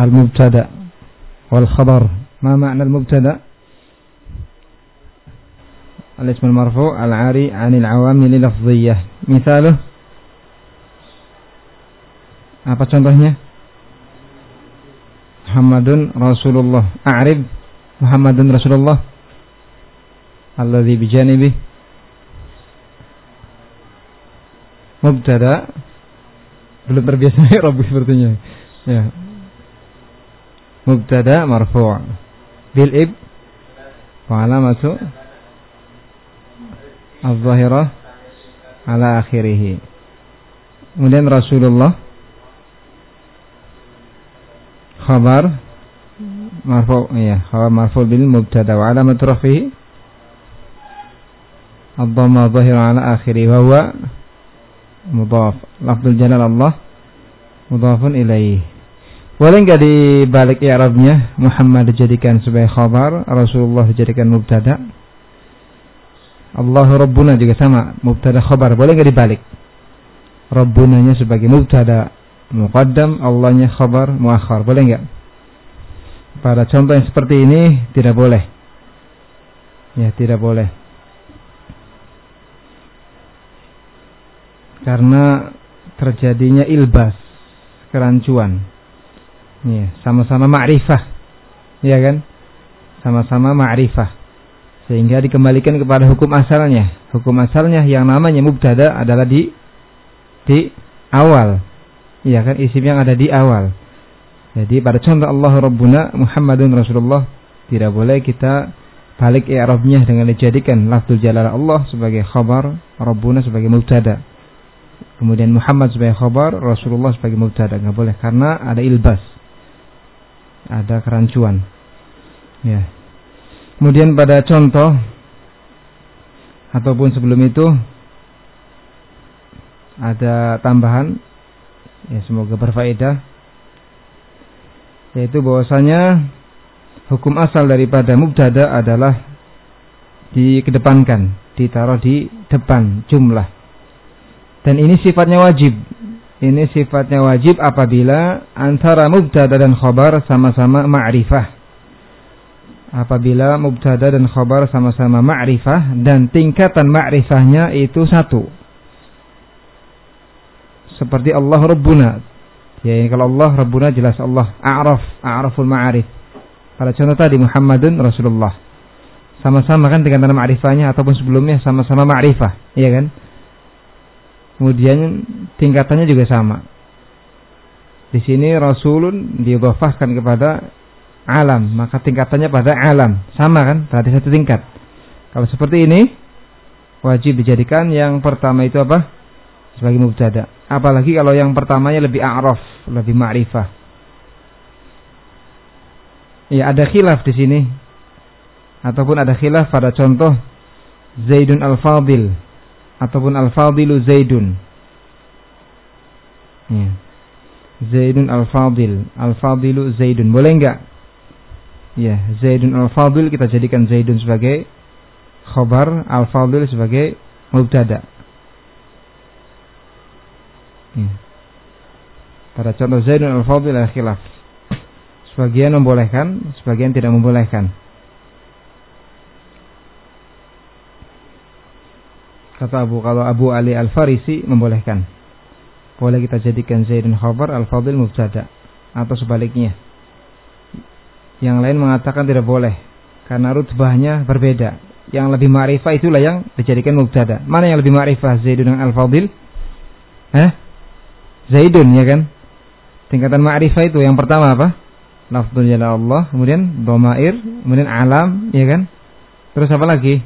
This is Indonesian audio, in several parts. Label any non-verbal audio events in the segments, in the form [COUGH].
المبتدا والخبر ما معنى المبتدا الاسم المرفوع العاري عن العوامل اللفظية مثاله apa contohnya Muhammadun Rasulullah A'rib Muhammadun Rasulullah Alladhi bijanibih Mubtada Belum terbiasa [LAUGHS] ya Rabbi sepertinya Ya Mubtada marfu' Bil ib Wa alamatu Al-zahirah Ala akhirih Kemudian Rasulullah khabar marfu ya khabar marfu bil mubtada wa alamat rafihi ad-dhamma dhahira ala akhiri wa huwa mudhaf lafzul jalal Allah mudhafun ilaih boleh enggak dibalik i'rabnya Muhammad dijadikan sebagai khabar Rasulullah dijadikan mubtada Allahu Rabbuna juga sama mubtada khabar boleh enggak dibalik Rabbunanya sebagai mubtada muqaddam, Allahnya khabar muakhar. Boleh enggak? Pada contoh yang seperti ini tidak boleh. Ya, tidak boleh. Karena terjadinya ilbas, kerancuan. Ya, sama-sama ma'rifah. Ya kan? Sama-sama ma'rifah. Sehingga dikembalikan kepada hukum asalnya. Hukum asalnya yang namanya mubtada adalah di di awal Iya kan isim yang ada di awal. Jadi pada contoh Allah Rabbuna Muhammadun Rasulullah tidak boleh kita balik i'rabnya dengan dijadikan lafzul jalalah Allah sebagai khabar, Rabbuna sebagai mubtada. Kemudian Muhammad sebagai khabar, Rasulullah sebagai mubtada. Enggak boleh karena ada ilbas. Ada kerancuan. Ya. Kemudian pada contoh ataupun sebelum itu ada tambahan Ya, semoga berfaedah. Yaitu bahwasanya hukum asal daripada mubtada adalah dikedepankan, ditaruh di depan jumlah. Dan ini sifatnya wajib. Ini sifatnya wajib apabila antara mubtada dan khabar sama-sama ma'rifah. Apabila mubtada dan khabar sama-sama ma'rifah dan tingkatan ma'rifahnya itu satu seperti Allah Rabbuna. Ya, kalau Allah Rabbuna jelas Allah A'raf, A'raful Ma'arif. Pada contoh tadi Muhammadun Rasulullah. Sama-sama kan nama ma'rifahnya ataupun sebelumnya sama-sama ma'rifah, iya kan? Kemudian tingkatannya juga sama. Di sini Rasulun diubahkan kepada alam, maka tingkatannya pada alam, sama kan? Berarti satu tingkat. Kalau seperti ini wajib dijadikan yang pertama itu apa? Sebagai mubtada. Apalagi kalau yang pertamanya lebih a'raf, lebih ma'rifah. Ya ada khilaf di sini. Ataupun ada khilaf pada contoh Zaidun al-Fadil ataupun al-Fadilu Zaidun. Ya. Zaidun al-Fadil, al-Fadilu Zaidun. Boleh enggak? Ya, Zaidun al-Fadil kita jadikan Zaidun sebagai khobar, al-Fadil sebagai mubtada. Hmm. Pada contoh Zaidun al-Fadil ada khilaf. Sebagian membolehkan, sebagian tidak membolehkan. Kata Abu kalau Abu Ali Al-Farisi membolehkan. Boleh kita jadikan Zaidun khabar Al-Fadil mubtada atau sebaliknya. Yang lain mengatakan tidak boleh karena rutbahnya berbeda. Yang lebih ma'rifah itulah yang dijadikan mubtada. Mana yang lebih ma'rifah Zaidun dengan Al-Fadil? Eh? Zaidun ya kan? Tingkatan ma'rifah itu yang pertama apa? Lafzul Allah, kemudian domair, kemudian alam, ya kan? Terus apa lagi?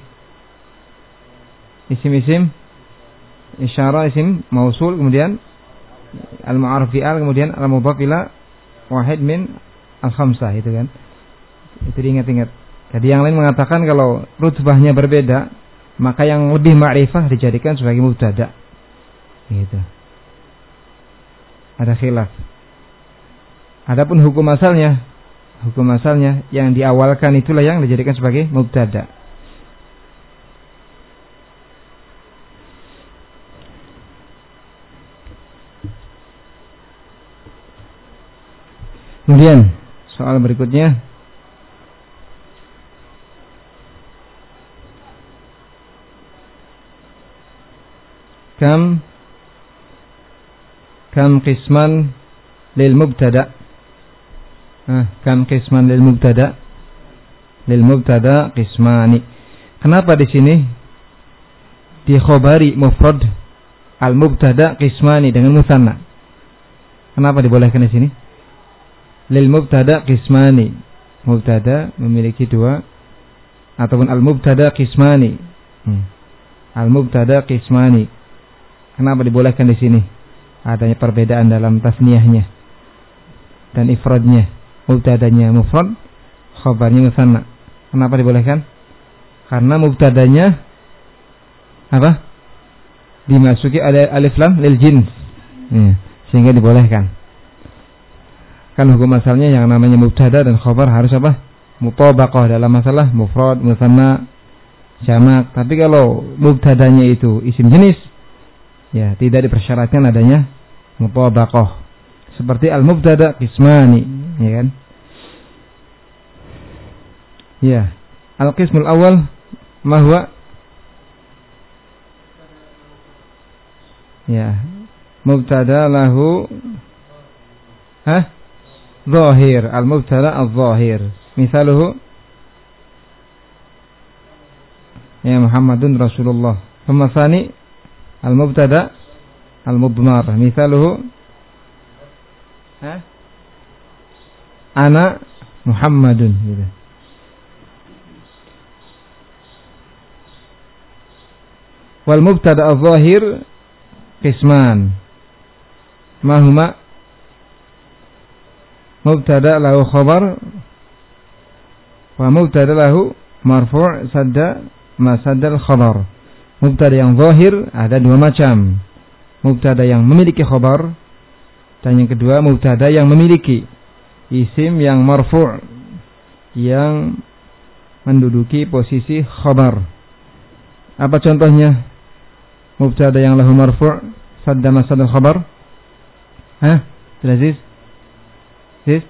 Isim-isim isyara isim mausul kemudian al-ma'aruf al kemudian al-mudhaf ila wahid min al-khamsah itu kan. Itu diingat-ingat. Jadi yang lain mengatakan kalau rutbahnya berbeda, maka yang lebih ma'rifah dijadikan sebagai mubtada. Gitu ada khilaf. Adapun hukum asalnya, hukum asalnya yang diawalkan itulah yang dijadikan sebagai mubtada. Kemudian soal berikutnya. Kam kam qisman lil mubtada. Ah, kam qisman lil mubtada. Lil mubtada qismani. Kenapa di sini? Di khobari mufrad al mubtada qismani dengan musanna. Kenapa dibolehkan di sini lil mubtada qismani mubtada memiliki dua ataupun al mubtada qismani hmm. al mubtada qismani Kenapa dibolehkan di sini? Adanya perbedaan dalam tasniyahnya dan ifradnya. Mubtadanya mufrad, khabarnya musanna. Kenapa dibolehkan? Karena mubtadanya apa? Dimasuki ada alif lam lil jins. Ya, sehingga dibolehkan. Kan hukum asalnya yang namanya mubtada dan khabar harus apa? Mutabaqah dalam masalah mufrad, musanna, jamak. Tapi kalau mubtadanya itu isim jenis, ya tidak dipersyaratkan adanya mutabaqah seperti al-mubtada qismani ya kan ya al-qismul awal mahwa ya mubtada lahu ظاهر المبتدا الظاهر. مثاله يا محمد رسول الله. ثم ثاني المبتدا المضمار. مثاله أنا محمد. والمبتدا الظاهر قسمان. ما هما؟ mubtada lahu khabar. Wa mubtada lahu marfu' sadda masadda al khabar. Mubtada yang zahir ada dua macam. Mubtada yang memiliki khabar dan yang kedua mubtada yang memiliki isim yang marfu' yang menduduki posisi khabar. Apa contohnya? Mubtada yang lahu marfu' sadda masadda al khabar? Hah? Aziz? Aziz?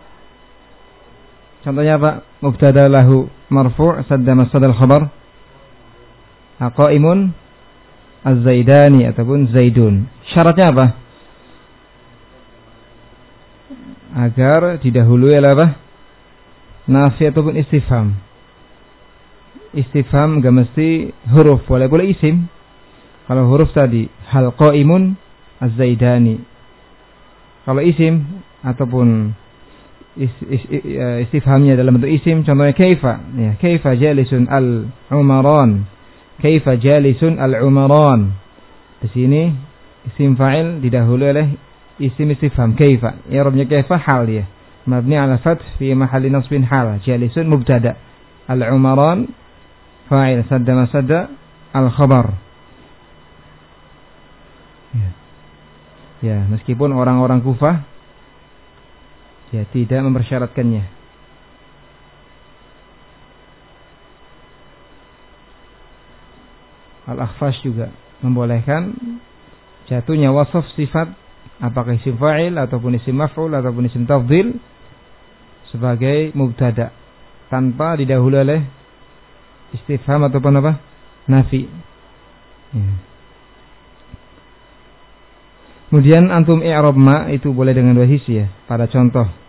Contohnya apa? Mubtada lahu marfu' sadda masadul khobar. Aqaimun Az-Zaidani ataupun Zaidun. Syaratnya apa? Agar didahului apa? Nafi ataupun istifham. Istifham gak mesti huruf, boleh boleh isim. Kalau huruf tadi hal Az-Zaidani. Kalau isim ataupun uh, istifhamnya dalam bentuk isim contohnya kaifa ya kaifa jalisun al-umaran kaifa jalisun al-umaran. Di sini isim fa'il didahului oleh isim istifham kaifa. I'rabnya kaifa hal dia. Mabni ala fath fi mahalli nasbin hal. Jalisun mubtada. Al-umaran fa'il sadda masadda al-khabar. Ya. ya, meskipun orang-orang Kufah ya tidak mempersyaratkannya. Al-Akhfash juga membolehkan jatuhnya wasaf sifat apakah isim fa'il ataupun isim maf'ul ataupun isim tafdil sebagai mubtada tanpa didahului oleh istifham ataupun apa? nafi. Ya. Kemudian antum i'rab ma itu boleh dengan dua hisi ya. Pada contoh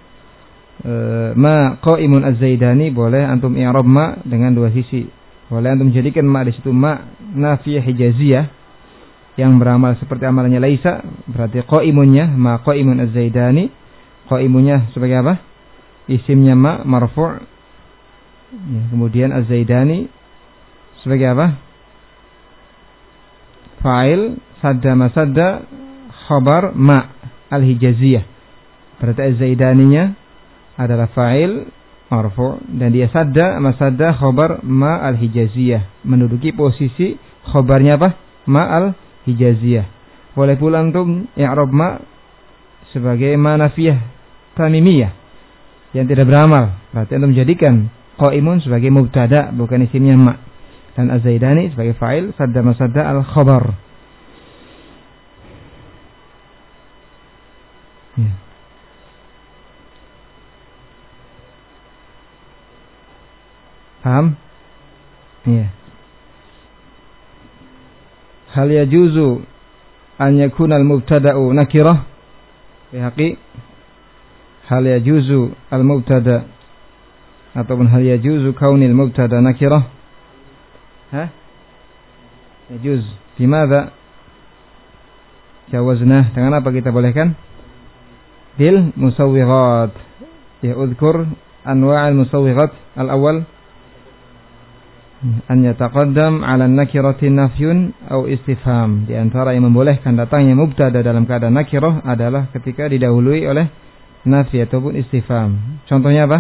ma qaimun az-zaidani boleh antum i'rab ma dengan dua sisi boleh antum menjadikan ma di situ ma nafiyah hijaziyah yang beramal seperti amalannya Laisa berarti qaimunnya ma qaimun az-zaidani qaimunnya sebagai apa? Isimnya ma marfu' ya, kemudian az-zaidani sebagai apa? Fa'il sadda masadda khabar ma al-hijaziyah. Berarti az-zaidaninya adalah fa'il marfu dan dia sadda masadda khobar ma al hijaziyah. Menduduki posisi khobarnya apa? Ma al hijaziyah. Boleh pula antum i'rab ma sebagai ma nafiyah tamimiyah yang tidak beramal. Berarti antum jadikan qaimun sebagai mubtada bukan isimnya ma. Dan az-zaidani sebagai fa'il sadda masadda al khobar ya. Paham? Iya. Hal yajuzu an yakuna al-mubtada'u nakirah? Bihaqi hal yajuzu al-mubtada ataupun hal yajuzu kaunil mubtada nakirah? Hah? Yajuz. Bimada? Jawaznah. Dengan apa kita bolehkan? Bil musawwirat. Ya udhkur anwa' al-musawwirat al-awwal an yataqaddam 'ala nakirati nafyun atau istifham. Di antara yang membolehkan datangnya mubtada dalam keadaan nakirah adalah ketika didahului oleh nafi ataupun istifham. Contohnya apa?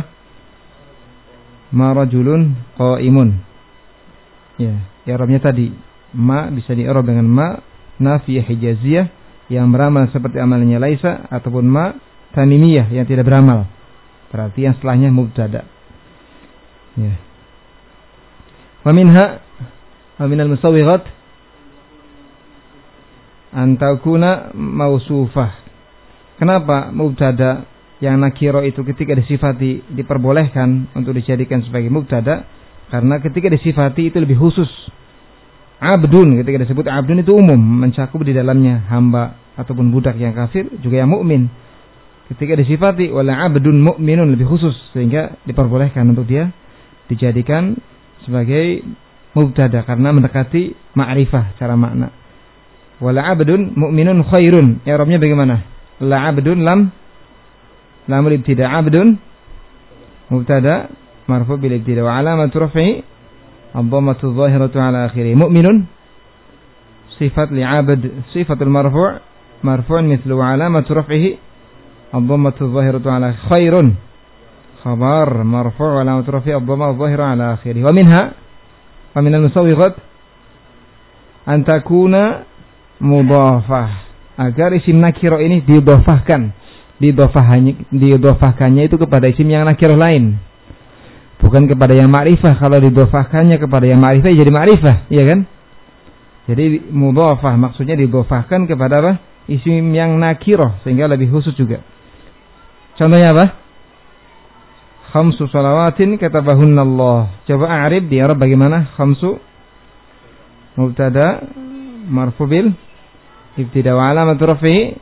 Ma rajulun qa'imun. Ya, i'rabnya tadi ma bisa di dengan ma nafi hijaziyah yang beramal seperti amalnya laisa ataupun ma tanimiyah yang tidak beramal. Berarti yang setelahnya mubtada. Ya. Wa minha wa minal musawwighat an mausufah. Kenapa mubtada yang nakiro itu ketika disifati diperbolehkan untuk dijadikan sebagai mubtada? Karena ketika disifati itu lebih khusus. Abdun ketika disebut abdun itu umum mencakup di dalamnya hamba ataupun budak yang kafir juga yang mukmin. Ketika disifati oleh abdun mukminun lebih khusus sehingga diperbolehkan untuk dia dijadikan sebagai mubtada karena mendekati ma'rifah cara makna. Wala abdun mu'minun khairun. I'rabnya bagaimana? La abdun lam lamul ibtida abdun mubtada marfu bil ibtida wa alamatu raf'i ad-dhammatu adh-dhahiratu ala akhirih. Mu'minun sifat li abd sifatul marfu' marfu' mithlu wa alamatu raf'ihi ad-dhammatu adh-dhahiratu ala khairun alamat rafi' ad-dhamma adh-dhahira ala akhirih. Wa minha wa min al-musawwighat an takuna mudhafah. Agar isim nakiro ini didhafahkan didhafahkannya didhafahkannya itu kepada isim yang nakiro lain. Bukan kepada yang ma'rifah. Kalau didhafahkannya kepada yang ma'rifah jadi ma'rifah iya kan? Jadi mudhafah maksudnya didhafahkan kepada apa? Isim yang nakiro sehingga lebih khusus juga. Contohnya apa khamsu salawatin katabahunna Allah. Coba a'rib di Arab bagaimana? Khamsu? Mubtada? Marfu bil ibtida wa alamatu rafi'i?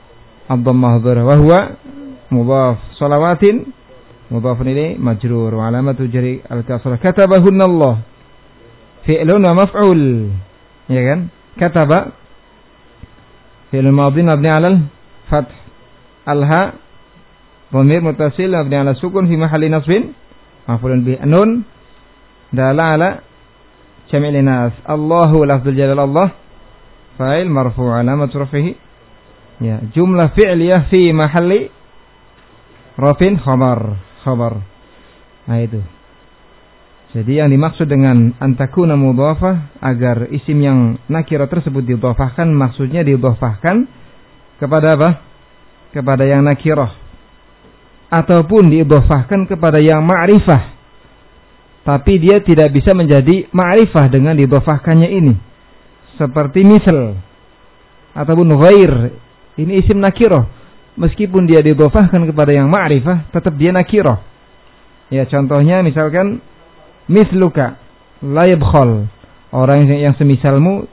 Ad-dhammah wa huwa? Mudhaf. Salawatin? Mudhafun ilayhi majrur. Wa alamatu jari al-kasrah katabahunna Allah fi'lun wa maf'ul. Ya kan? Kataba fi'lun madhi mabni 'ala al-fath al-ha Dhamir mutasil mabni ala sukun fi mahalli nasbin. Maf'ulun bi nun. Dala ala jam'il nas. Allahu lafzul jalal Allah. Fa'il marfu' alamat rafihi ya jumlah fi'liyah fi mahalli rafin khabar. Khabar. Nah itu. Jadi yang dimaksud dengan antakuna mudhafah agar isim yang nakira tersebut didhafahkan maksudnya didhafahkan kepada apa? Kepada yang nakirah ataupun diidhofahkan kepada yang ma'rifah. Tapi dia tidak bisa menjadi ma'rifah dengan diidhofahkannya ini. Seperti misal ataupun ghair ini isim nakiroh meskipun dia diidhofahkan kepada yang ma'rifah tetap dia nakiroh ya contohnya misalkan misluka la yabkhal. Orang yang, semisalmu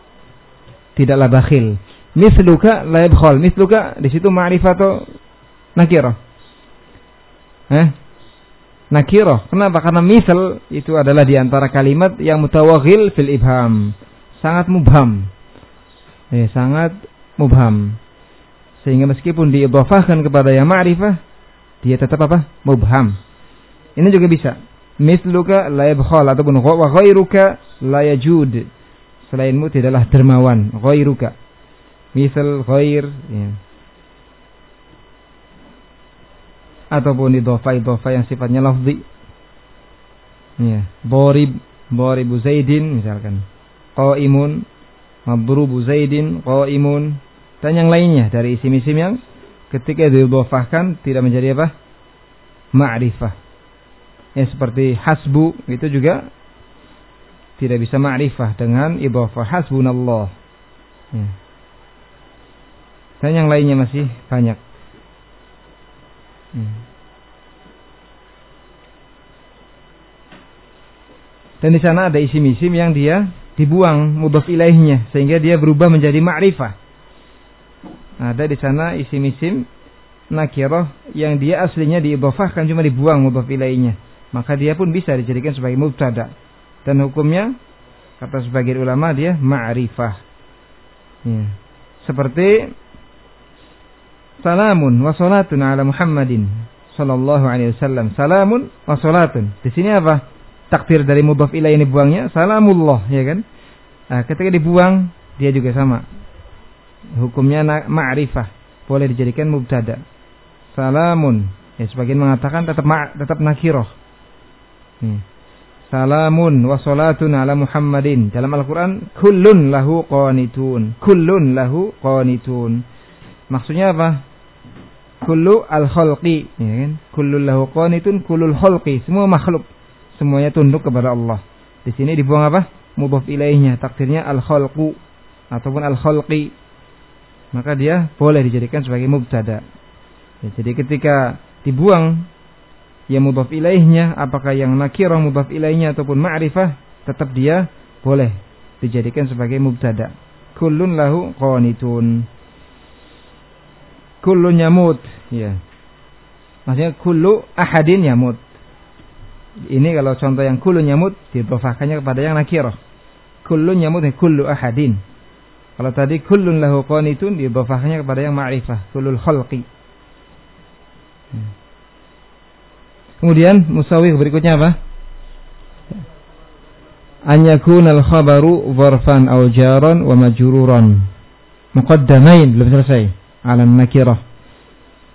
tidaklah bakhil. Misluka la yabkhal. Misluka di situ ma'rifah atau nakiroh Eh? Nakiro. Kenapa? Karena misal itu adalah di antara kalimat yang mutawaghil fil ibham. Sangat mubham. Eh, sangat mubham. Sehingga meskipun diidhafahkan kepada yang ma'rifah, dia tetap apa? Mubham. Ini juga bisa. Misluka la yabkhal ataupun wa ghairuka la yajud. Selainmu tidaklah dermawan. Ghairuka. Misal ghair. Ya. Ataupun idhofa-idhofa yang sifatnya lafzi. Ya, borib, boribu Zaidin misalkan. Qaimun, madrubu Zaidin, qaimun dan yang lainnya dari isim-isim yang ketika didhofahkan tidak menjadi apa? ma'rifah. Ya seperti hasbu itu juga tidak bisa ma'rifah dengan idhofah hasbunallah. Ya. Dan yang lainnya masih banyak. Hmm. Dan di sana ada isim-isim yang dia dibuang mudhaf ilaihnya sehingga dia berubah menjadi ma'rifah. Ada di sana isim-isim nakirah yang dia aslinya diidhafahkan cuma dibuang mudhaf ilaihnya. Maka dia pun bisa dijadikan sebagai mubtada. Dan hukumnya kata sebagian ulama dia ma'rifah. Ya. Seperti salamun wa salatun ala Muhammadin sallallahu alaihi wasallam. Salamun wa salatun. Di sini apa? takdir dari mudhaf ilaih ini buangnya salamullah ya kan? Nah, ketika dibuang dia juga sama. Hukumnya ma'rifah. Boleh dijadikan mubtada. Salamun. Ya sebagian mengatakan tetap ma tetap nakiroh hmm. salamun wa salatun ala muhammadin. Dalam Al-Quran kullun lahu qanitun. Kullun lahu qanitun. Maksudnya apa kullu al-khalqi ya kan kullu lahu qanitun kullul khalqi semua makhluk semuanya tunduk kepada Allah. Di sini dibuang apa? Mudhaf ilaihnya, takdirnya al-khalqu ataupun al-khalqi. Maka dia boleh dijadikan sebagai mubtada. Ya, jadi ketika dibuang yang mudhaf ilaihnya, apakah yang nakirah mudhaf ilaihnya ataupun ma'rifah, tetap dia boleh dijadikan sebagai mubtada. Kullun lahu qanitun. Kullun yamut, ya. Maksudnya kullu ahadin yamut ini kalau contoh yang kulun nyamut didofahkannya kepada yang nakirah. Kulun nyamut kullu ahadin. Kalau tadi kullun lahu qanitun didofahkannya kepada yang ma'rifah, kullul khalqi. Hmm. Kemudian musawih berikutnya apa? An yakuna al-khabaru dharfan aw jaran wa majruran. Muqaddamain belum selesai. Alam nakirah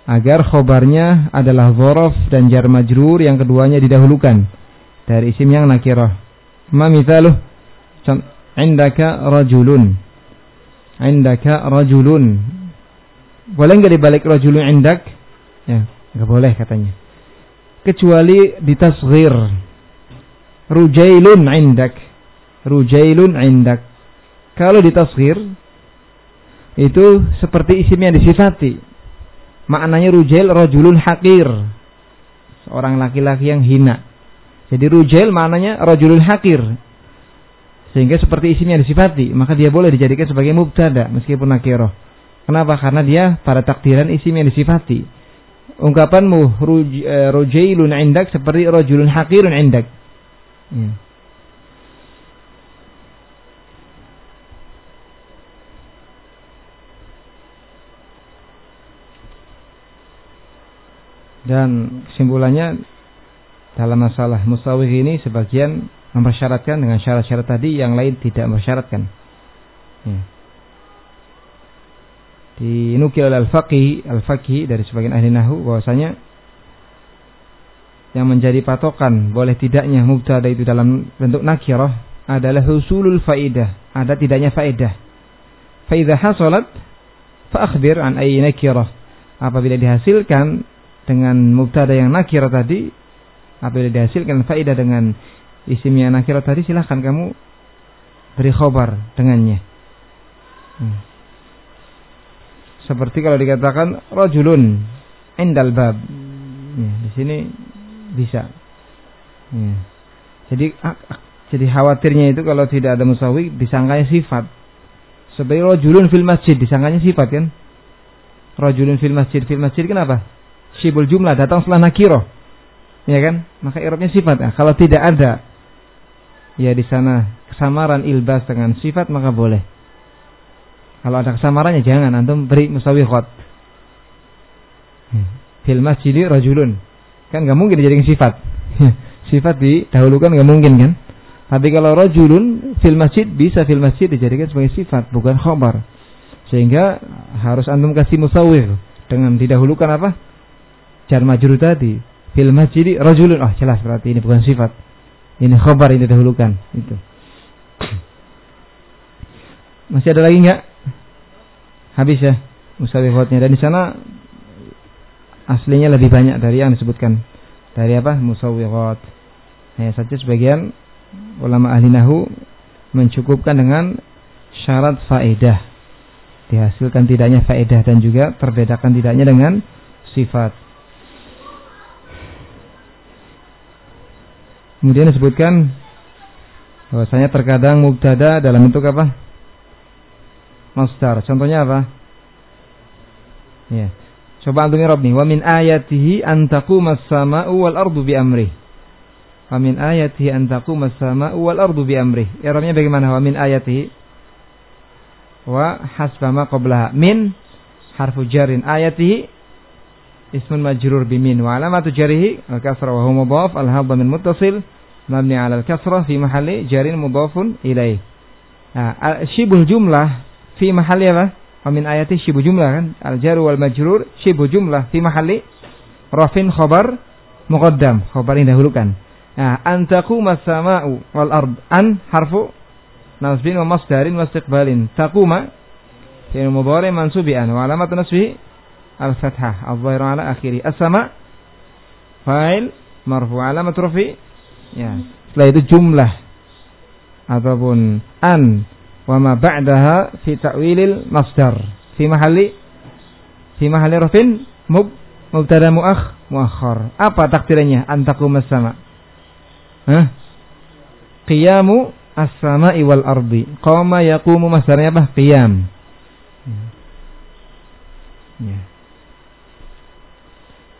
agar khobarnya adalah zorof dan jar majrur yang keduanya didahulukan dari isim yang nakirah. Ma mithaluh indaka rajulun. Indaka rajulun. Boleh nggak dibalik rajulun indak? Ya, nggak boleh katanya. Kecuali ditasghir. Rujailun indak. Rujailun indak. Kalau ditasghir itu seperti isim yang disifati maknanya rujail rajulun hakir. Seorang laki-laki yang hina. Jadi rujail maknanya rajulun hakir. Sehingga seperti isinya disifati, maka dia boleh dijadikan sebagai mubtada meskipun nakirah. Kenapa? Karena dia pada takdiran isim yang disifati. Ungkapanmu rujailun indak seperti rajulun hakirun indak. Ya. Dan kesimpulannya dalam masalah musawih ini sebagian mempersyaratkan dengan syarat-syarat tadi yang lain tidak mempersyaratkan. Ya. Dinukil oleh Al-Faqih, Al-Faqih dari sebagian ahli nahu bahwasanya yang menjadi patokan boleh tidaknya mubtada itu dalam bentuk nakirah adalah husulul faidah, ada tidaknya faedah. Faidah hasolat fa akhbir an ayyi nakirah. Apabila dihasilkan dengan mubtada yang nakir tadi apabila dihasilkan faedah dengan isim yang nakir tadi silahkan kamu beri khobar dengannya. Hmm. seperti kalau dikatakan rojulun endal bab. Ya, di sini bisa. Ya. jadi jadi khawatirnya itu kalau tidak ada musawi disangkanya sifat. Sebagai rojulun fil masjid disangkanya sifat kan? Rojulun fil masjid fil masjid kenapa syibul jumlah datang setelah nakiro. Ya kan? Maka irobnya sifat. Nah, kalau tidak ada ya di sana kesamaran ilbas dengan sifat maka boleh. Kalau ada kesamarannya jangan. Antum beri musawihat fil masjidi rajulun. Kan nggak mungkin dijadikan sifat. [LAUGHS] Sifat didahulukan nggak mungkin kan? Tapi kalau rajulun fil masjid bisa fil masjid dijadikan sebagai sifat bukan khobar. Sehingga harus antum kasih musawir dengan didahulukan apa jar majrur tadi fil masjid rajulun. Oh jelas berarti ini bukan sifat. Ini khabar ini dahulukan itu. Masih ada lagi nggak? Habis ya musawihatnya dan di sana aslinya lebih banyak dari yang disebutkan. Dari apa? Musawihat hanya saja sebagian ulama ahli nahu mencukupkan dengan syarat faedah. Dihasilkan tidaknya faedah dan juga terbedakan tidaknya dengan sifat Kemudian disebutkan Bahwasanya terkadang mubtada dalam bentuk apa? Masdar. Contohnya apa? Ya. Coba antum irob nih. Wa min ayatihi an taqumas sama'u wal ardu bi amrih. Wa min ayatihi an taqumas sama'u wal ardu bi amrih. Irobnya bagaimana? Wa min ayatihi wa hasba ma qablaha. Min harfu jarin ayatihi ismun majrur bi min wa alamatu jarihi al-kasra wa huwa mudhaf al-hadha min muttasil mabni 'ala al-kasrah fi mahalli jarin mudhafun ilaih. Nah, syibul jumlah fi mahalli apa? Wa min ayati syibu jumlah kan? Al-jar wal majrur syibu jumlah fi mahalli rafin khabar muqaddam, khabar yang dahulukan. Nah, antaku masama'u wal ard. An harfu nasbin wa masdarin wa istiqbalin. Taquma fi'il mudhari mansubi an wa alamat nasbihi al-fathah al-dhahiru ala akhiri. As-sama fa'il marfu alamat rafi Ya. Setelah itu jumlah ataupun an wa ma ba'daha fi ta'wilil masdar fi mahalli fi mahalli rafin mub mubtada muakh muakhar. Apa takdirnya antakum sama? Hah? Qiyamu as-sama'i wal ardi. Qama yaqumu masdarnya apa? Qiyam. Ya.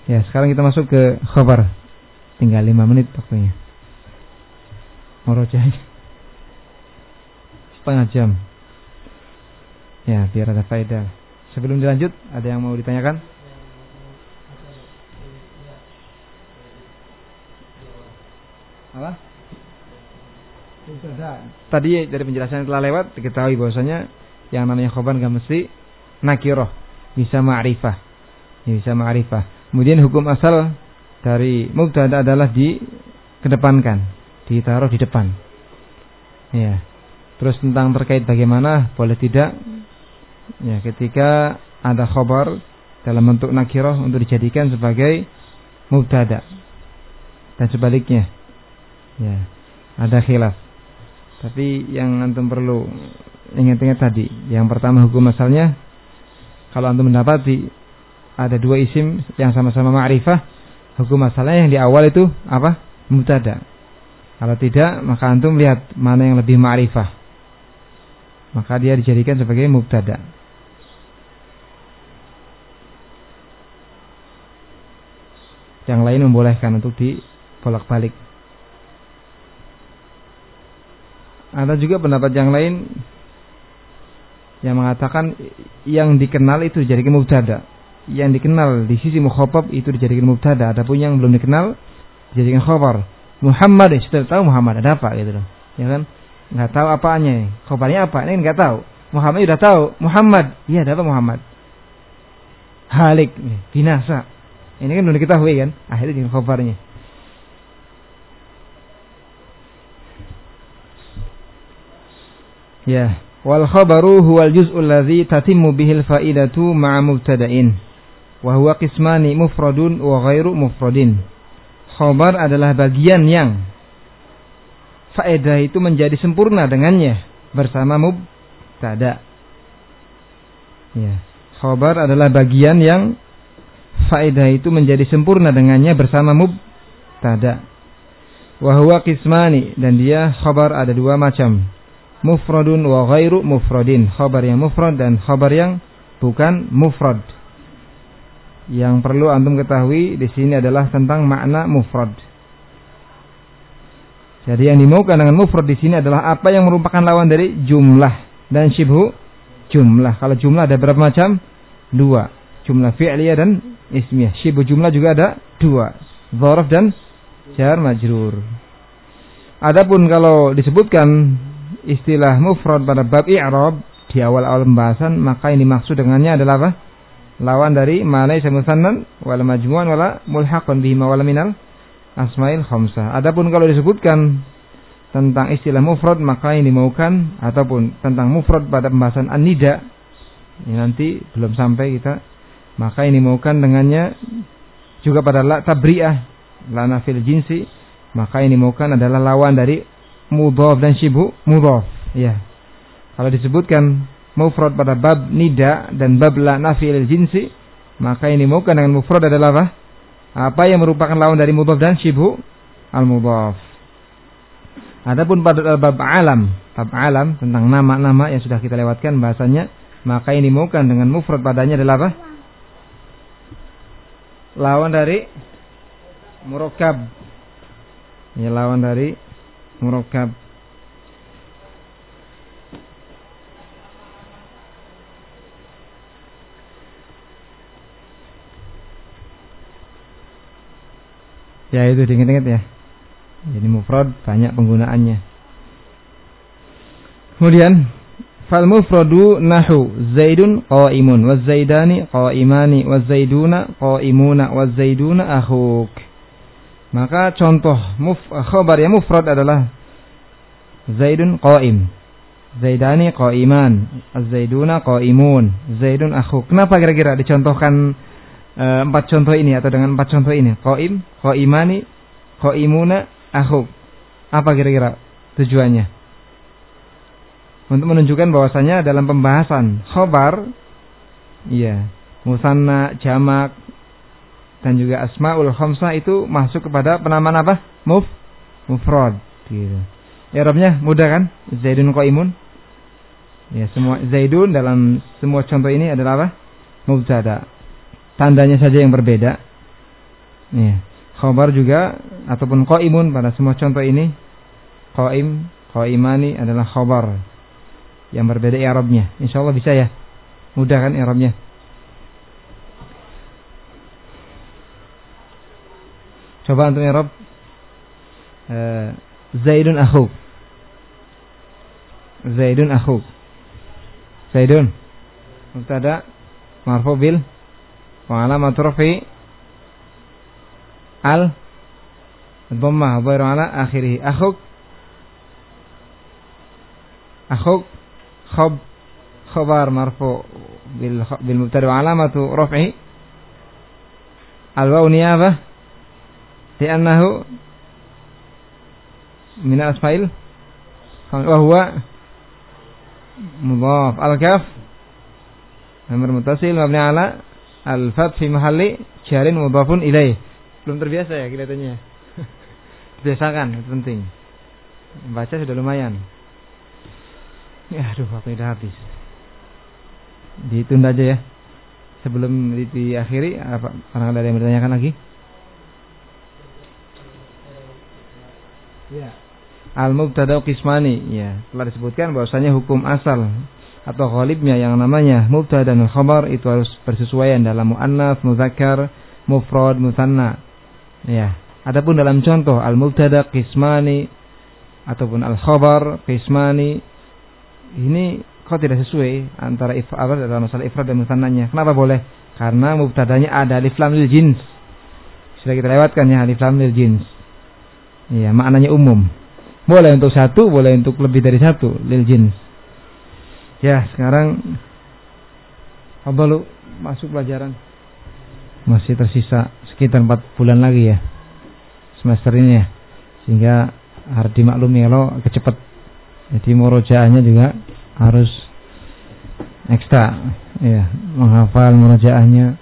Ya, sekarang kita masuk ke khabar. Tinggal 5 menit waktunya. Murojaah setengah jam. Ya, biar ada faedah. Sebelum dilanjut, ada yang mau ditanyakan? Apa? Tadi dari penjelasan yang telah lewat diketahui bahwasanya yang namanya khobar gak mesti nakiroh, bisa ma'rifah. Ya, bisa ma'rifah. Kemudian hukum asal dari mubtada adalah dikedepankan ditaruh di depan. Ya. Terus tentang terkait bagaimana boleh tidak ya ketika ada khobar dalam bentuk nakirah untuk dijadikan sebagai mubtada dan sebaliknya. Ya. Ada khilaf. Tapi yang antum perlu ingat-ingat tadi, yang pertama hukum asalnya kalau antum mendapati ada dua isim yang sama-sama ma'rifah, hukum asalnya yang di awal itu apa? Mubtada. Kalau tidak, maka antum lihat mana yang lebih ma'rifah. Maka dia dijadikan sebagai mubtada. Yang lain membolehkan untuk dibolak-balik. Ada juga pendapat yang lain yang mengatakan yang dikenal itu dijadikan mubtada. Yang dikenal di sisi mukhotob itu dijadikan mubtada. Adapun yang belum dikenal dijadikan khobar. Muhammad sudah tahu Muhammad ada apa gitu loh. Ya kan? Nggak tahu apanya kabarnya apa? Ini nggak tahu. Muhammad sudah tahu. Muhammad. Iya ada apa Muhammad? Halik. Binasa. Ini kan belum diketahui kan? Akhirnya dengan kabarnya. Ya. Wal khabaru huwal juz'ul ladzi tatimmu bihil faidatu ma'a mubtada'in. Wa huwa qismani mufradun wa ghairu mufradin khobar adalah bagian yang faedah itu menjadi sempurna dengannya bersama mubtada. Ya. Khobar adalah bagian yang faedah itu menjadi sempurna dengannya bersama mubtada. Wahwa kismani dan dia khobar ada dua macam. Mufradun wa ghairu mufradin. Khobar yang mufrad dan khobar yang bukan mufrad. Yang perlu antum ketahui di sini adalah tentang makna mufrad. Jadi yang dimaukan dengan mufrad di sini adalah apa yang merupakan lawan dari jumlah dan syibhu jumlah. Kalau jumlah ada berapa macam? Dua. Jumlah fi'liyah dan ismiyah. Syibhu jumlah juga ada dua. Dzaraf dan jar majrur. Adapun kalau disebutkan istilah mufrad pada bab i'rab di awal-awal pembahasan, maka ini maksud dengannya adalah apa? Lawan dari ma laysa musannan wala majmu'an wala mulhaqan bihi ma wala minal asmail khamsah. Adapun kalau disebutkan tentang istilah mufrad maka ini dimaukan ataupun tentang mufrad pada pembahasan an-nida ini nanti belum sampai kita maka ini dimaukan dengannya juga pada la tabri'ah la nafil jinsi maka ini dimaukan adalah lawan dari mudhaf dan syibu mudhaf ya kalau disebutkan mufrad pada bab nida dan bab la nafi al jinsi maka ini bukan dengan mufrad adalah apa? Apa yang merupakan lawan dari mudhaf dan syibhu al mudhaf. Adapun pada bab alam, bab alam tentang nama-nama yang sudah kita lewatkan bahasanya, maka ini dimaukan dengan mufrad padanya adalah apa? Lawan dari murokab. Ya lawan dari murokab. Ya itu diingat-ingat ya. Jadi mufrad banyak penggunaannya. Kemudian fal mufradu nahu zaidun qaimun wa zaidani qaimani wa zaiduna qaimuna wa zaiduna akhuk. Maka contoh muf khabar yang mufrad adalah zaidun qaim. Zaidani qaiman, az-zaiduna qaimun, zaidun akhuk. Kenapa kira-kira dicontohkan e, empat contoh ini atau dengan empat contoh ini. Qaim qaimani qaimuna akhuk apa kira-kira tujuannya? Untuk menunjukkan bahwasanya dalam pembahasan khobar iya musanna jamak dan juga asmaul khamsah itu masuk kepada penamaan apa? Muf mufrad gitu. Arabnya mudah kan? Zaidun qaimun ya semua zaidun dalam semua contoh ini adalah apa? Mubtada tandanya saja yang berbeda. Nih, khobar juga ataupun qaimun pada semua contoh ini qaim, qaimani adalah khobar yang berbeda i'rabnya. Insyaallah bisa ya. Mudah kan i'rabnya? Coba untuk i'rab uh, Zaidun akhuk. Zaidun akhuk. Zaidun mubtada marfu bil wa alamat rafi al dhammah dhairu ala akhirih akhuk akhuk khab khabar marfu bil bil mubtada wa alamatu raf'i al waw niyabah li'annahu min asfa'il wa huwa Al-fat fi mahalli jarin mudhafun ilaih. Belum terbiasa ya kelihatannya. [LAUGHS] Biasakan, itu penting. Baca sudah lumayan. Ya, aduh, waktu udah habis. Ditunda aja ya. Sebelum di, diakhiri, apa orang ada yang bertanyakan lagi? Ya. Al-mubtada qismani, ya. Telah disebutkan bahwasanya hukum asal atau ghalibnya yang namanya mubtada dan khabar itu harus bersesuaian dalam muannats, muzakkar, mufrad, musanna. Ya. Adapun dalam contoh al-mubtada qismani ataupun al-khabar qismani ini kok tidak sesuai antara ifrad dalam masalah ifrad dan musannanya. Kenapa boleh? Karena mubtadanya ada alif lam lil jins. Sudah kita lewatkan ya alif lam lil jins. Iya, maknanya umum. Boleh untuk satu, boleh untuk lebih dari satu lil jins. Ya, sekarang apa lu masuk pelajaran. Masih tersisa sekitar 4 bulan lagi ya. Semester ini ya. Sehingga harus dimaklumi kalau kecepet. Jadi murojaahnya juga harus ekstra ya, menghafal murojaahnya